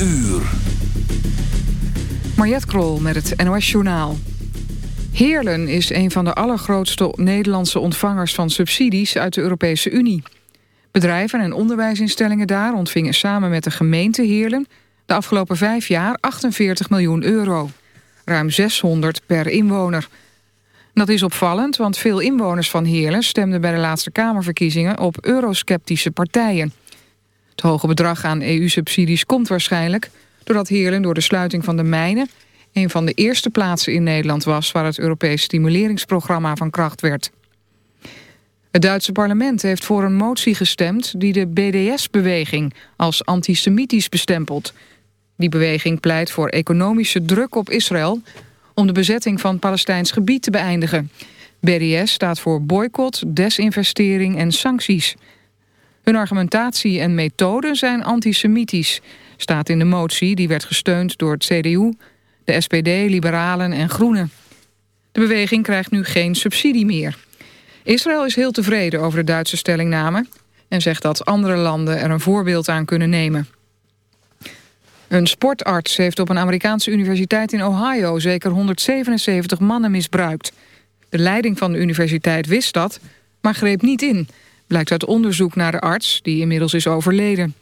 uur. Krol met het NOS Journaal. Heerlen is een van de allergrootste Nederlandse ontvangers van subsidies uit de Europese Unie. Bedrijven en onderwijsinstellingen daar ontvingen samen met de gemeente Heerlen... de afgelopen vijf jaar 48 miljoen euro. Ruim 600 per inwoner. Dat is opvallend, want veel inwoners van Heerlen... stemden bij de laatste Kamerverkiezingen op eurosceptische partijen. Het hoge bedrag aan EU-subsidies komt waarschijnlijk... doordat Heerlen door de sluiting van de mijnen... een van de eerste plaatsen in Nederland was... waar het Europees stimuleringsprogramma van kracht werd. Het Duitse parlement heeft voor een motie gestemd... die de BDS-beweging als antisemitisch bestempelt. Die beweging pleit voor economische druk op Israël... om de bezetting van Palestijns gebied te beëindigen. BDS staat voor boycott, desinvestering en sancties... Hun argumentatie en methode zijn antisemitisch, staat in de motie die werd gesteund door het CDU, de SPD, Liberalen en Groenen. De beweging krijgt nu geen subsidie meer. Israël is heel tevreden over de Duitse stellingname en zegt dat andere landen er een voorbeeld aan kunnen nemen. Een sportarts heeft op een Amerikaanse universiteit in Ohio zeker 177 mannen misbruikt. De leiding van de universiteit wist dat, maar greep niet in blijkt uit onderzoek naar de arts, die inmiddels is overleden.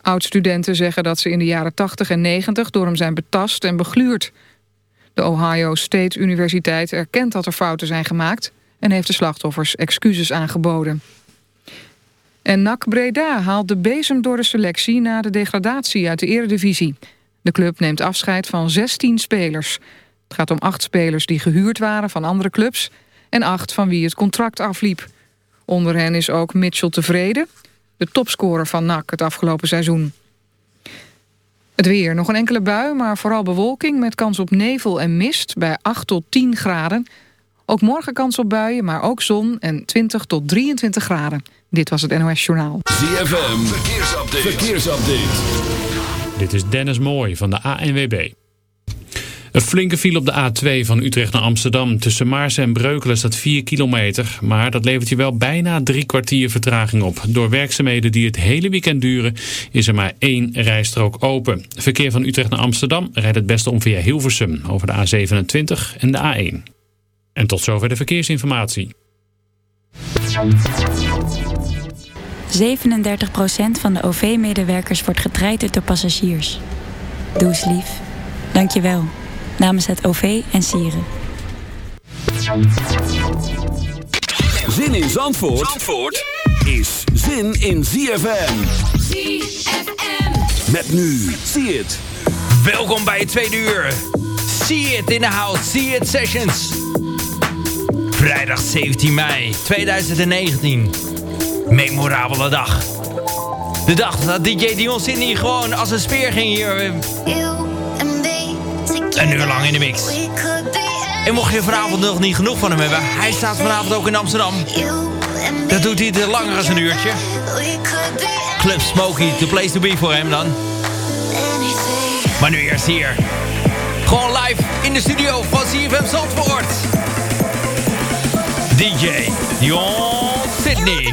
Oud-studenten zeggen dat ze in de jaren 80 en 90 door hem zijn betast en begluurd. De Ohio State Universiteit erkent dat er fouten zijn gemaakt... en heeft de slachtoffers excuses aangeboden. En NAC Breda haalt de bezem door de selectie... na de degradatie uit de eredivisie. De club neemt afscheid van 16 spelers. Het gaat om acht spelers die gehuurd waren van andere clubs... en acht van wie het contract afliep. Onder hen is ook Mitchell Tevreden, de topscorer van NAC het afgelopen seizoen. Het weer, nog een enkele bui, maar vooral bewolking... met kans op nevel en mist bij 8 tot 10 graden. Ook morgen kans op buien, maar ook zon en 20 tot 23 graden. Dit was het NOS Journaal. ZFM, verkeersupdate. verkeersupdate. Dit is Dennis Mooij van de ANWB. Een flinke file op de A2 van Utrecht naar Amsterdam. Tussen Maarsen en Breukelen staat 4 kilometer. Maar dat levert je wel bijna drie kwartier vertraging op. Door werkzaamheden die het hele weekend duren... is er maar één rijstrook open. Verkeer van Utrecht naar Amsterdam rijdt het beste om via Hilversum... over de A27 en de A1. En tot zover de verkeersinformatie. 37% van de OV-medewerkers wordt getraind door passagiers. Doe lief. Dank je wel namens het OV en Sieren. Zin in Zandvoort, Zandvoort is zin in ZFM. ZFM. Met nu, zie het. Welkom bij het tweede uur. See it in the house, see it sessions. Vrijdag 17 mei 2019. Memorabele dag. De dag dat DJ Dion Sydney gewoon als een speer ging hier een uur lang in de mix. En mocht je vanavond nog niet genoeg van hem hebben... hij staat vanavond ook in Amsterdam. Dat doet hij te langer als een uurtje. Club Smokey, the place to be voor hem dan. Maar nu eerst hier. Gewoon live in de studio van CFM Zandvoort. DJ Dion Sydney.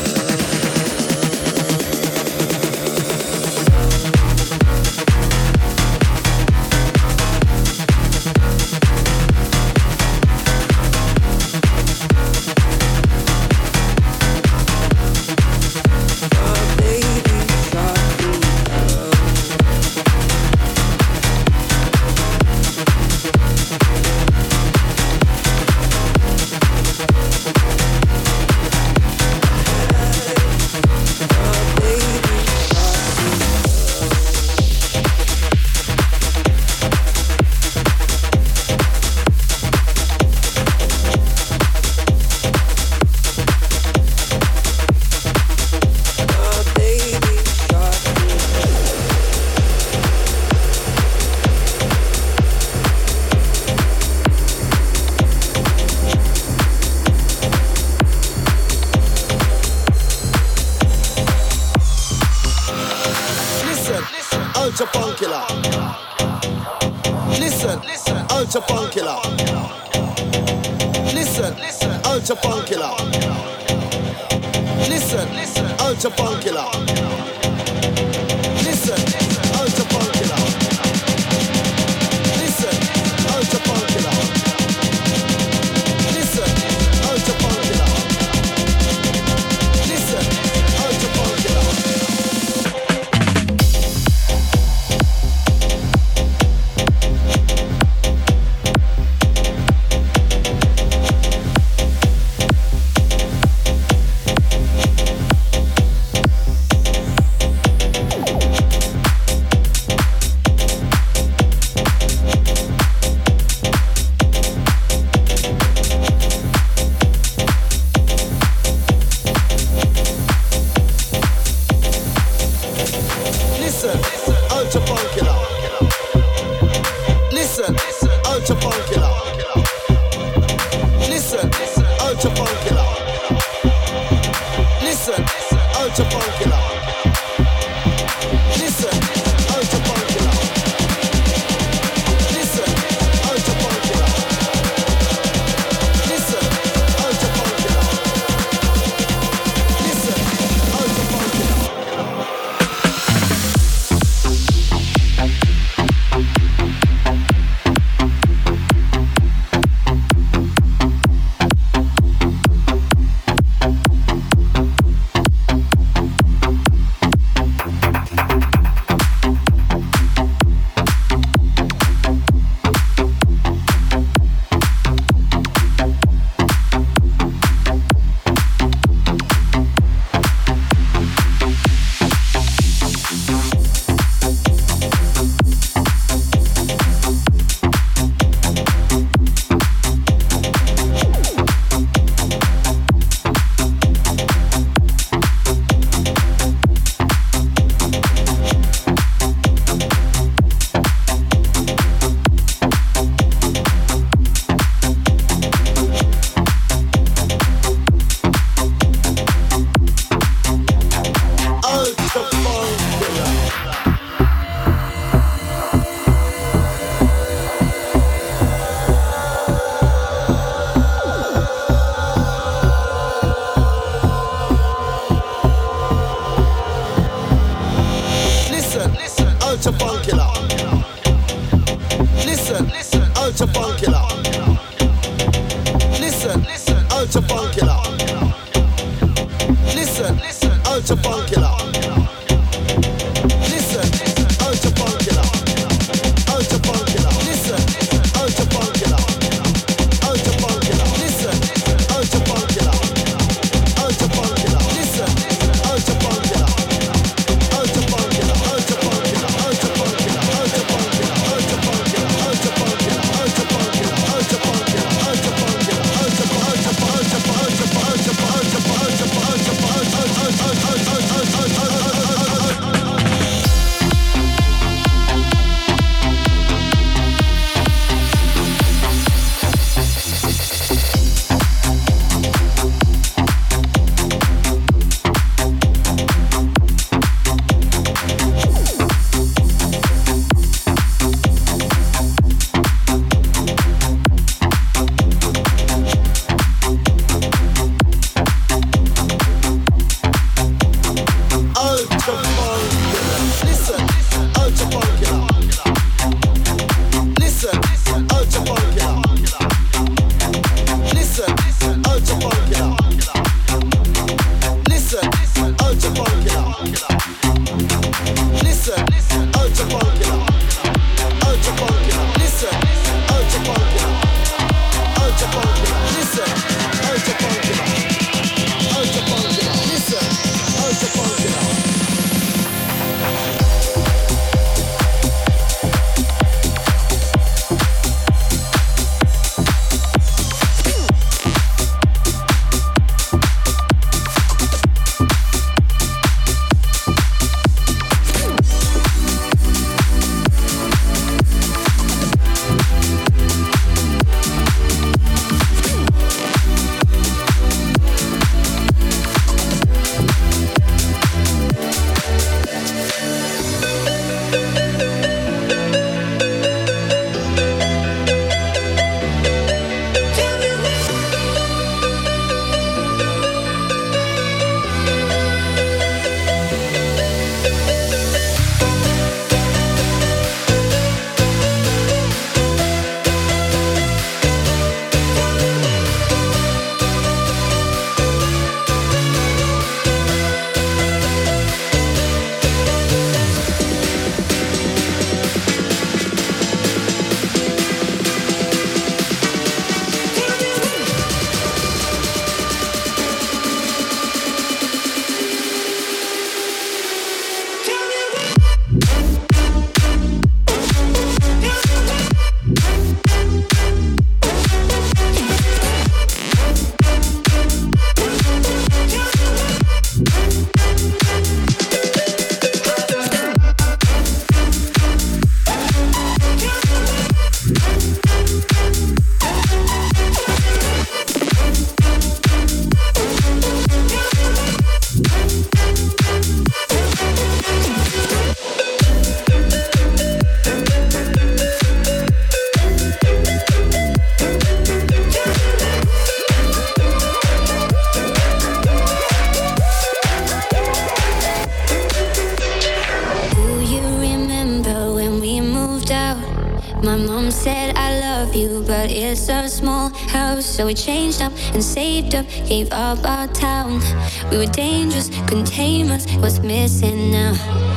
So we changed up and saved up, gave up our town. We were dangerous, couldn't us. What's missing now?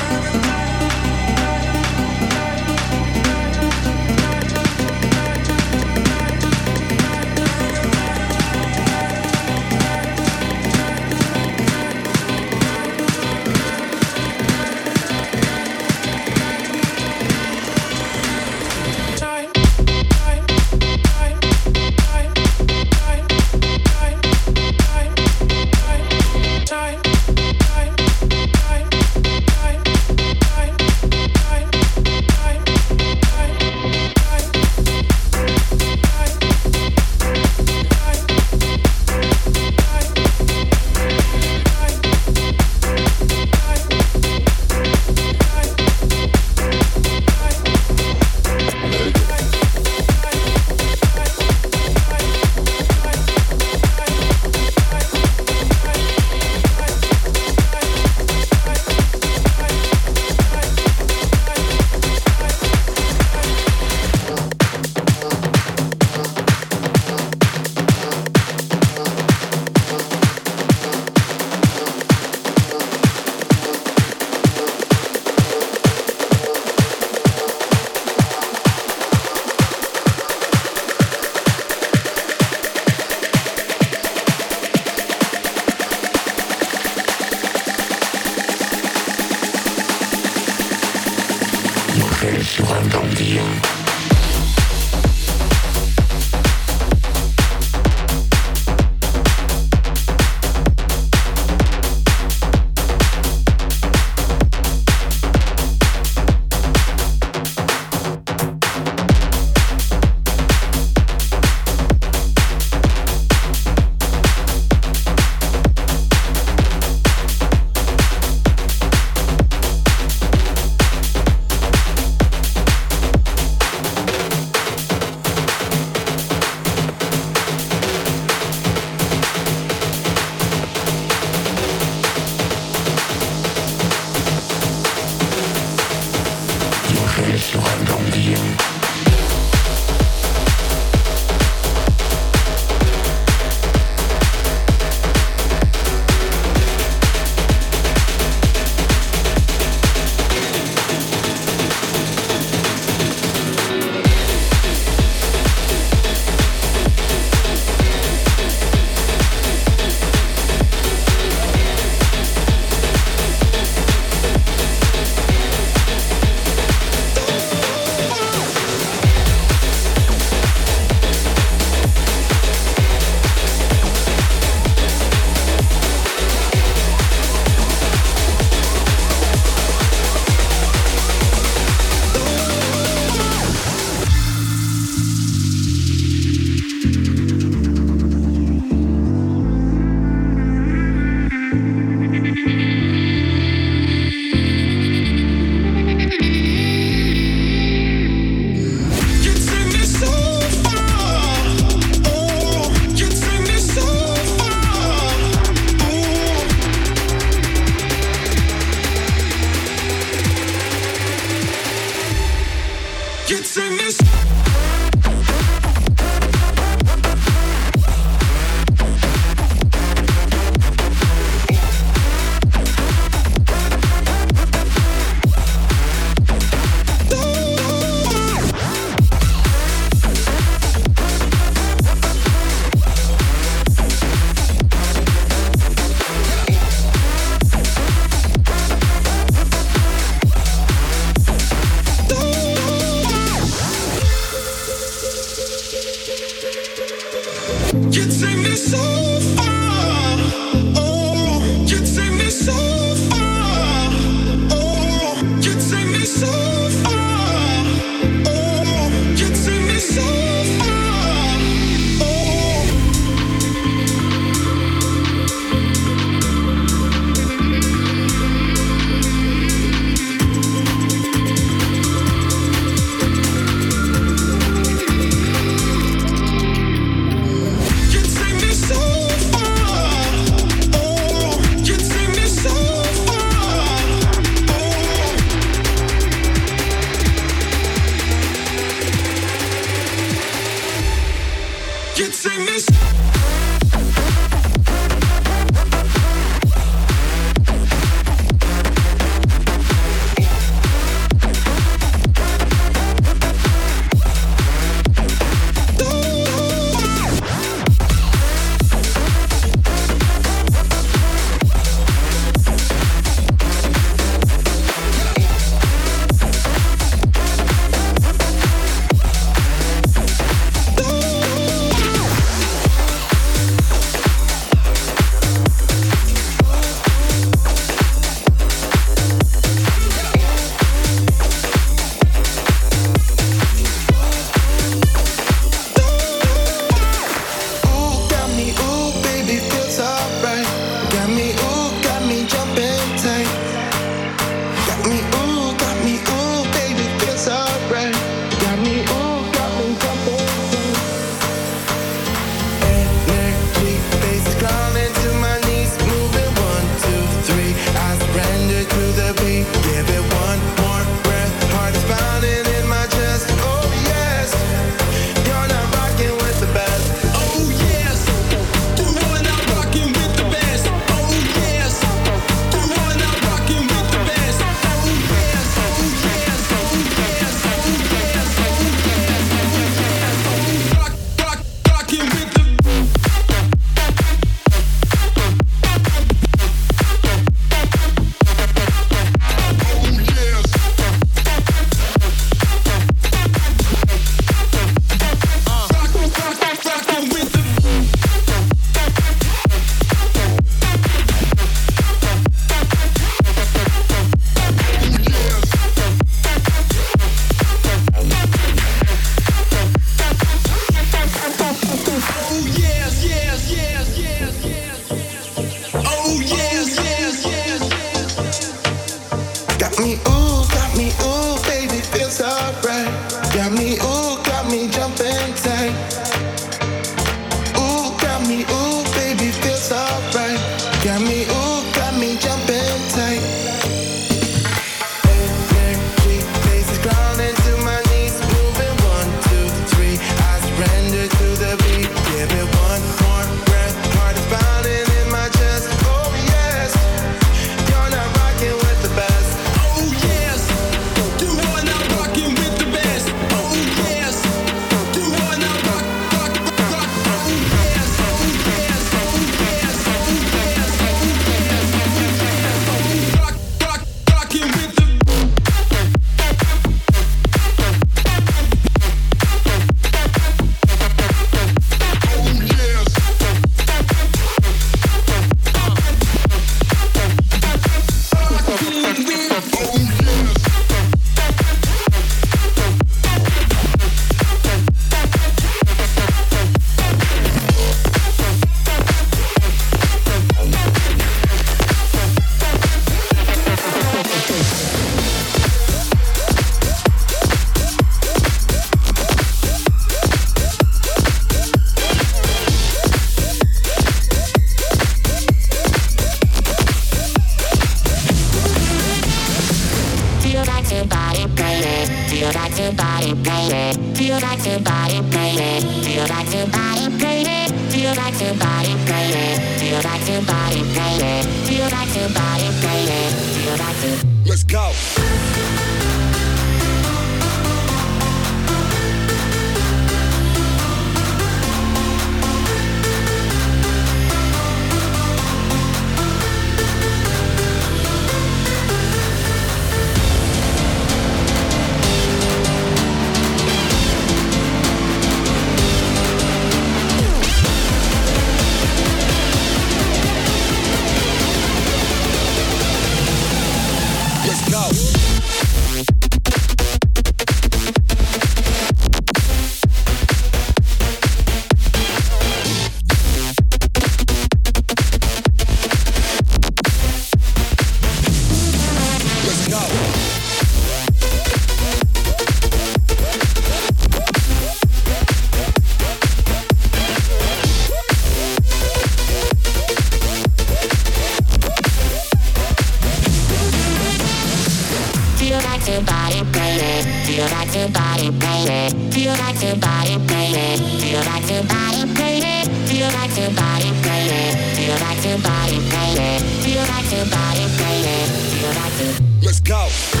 like. Feel like. Feel like. Let's go.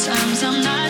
Sometimes I'm not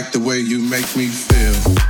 like the way you make me feel.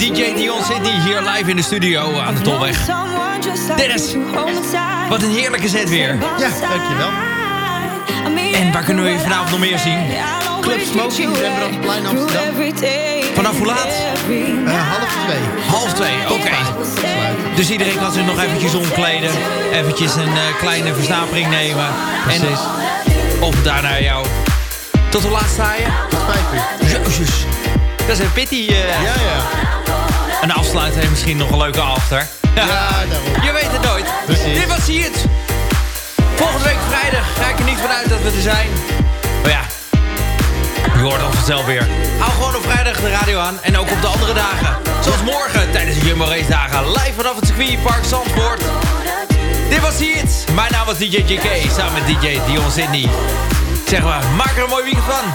DJ Dion Sydney hier live in de studio aan de Tolweg. Dennis, wat een heerlijke set weer. Ja, dankjewel. En waar kunnen we je vanavond nog meer zien? Club Smoking, Rembrandtplein Amsterdam. Vanaf hoe laat? Uh, half twee. Half twee, oké. Dus iedereen kan zich nog eventjes omkleden. Eventjes een uh, kleine versnapering nemen. Precies. En of daar naar jou. Tot hoe laat sta je? Tot vijf uur. Jezus. Dat is een pity. Uh, ja, ja. Een afsluiter heeft misschien nog een leuke after. Ja, daarom. Je weet het nooit. Precies. Dit was het. Volgende week vrijdag ga ik er niet vanuit dat we er zijn. Maar ja, je hoort al vanzelf weer. Hou gewoon op vrijdag de radio aan. En ook op de andere dagen. Zoals morgen tijdens de Jumbo Race dagen. Live vanaf het circuitpark Zandvoort. Dit was het. Mijn naam was DJ JK. Samen met DJ Dion Sydney. Zeg maar, maak er een mooi weekend van.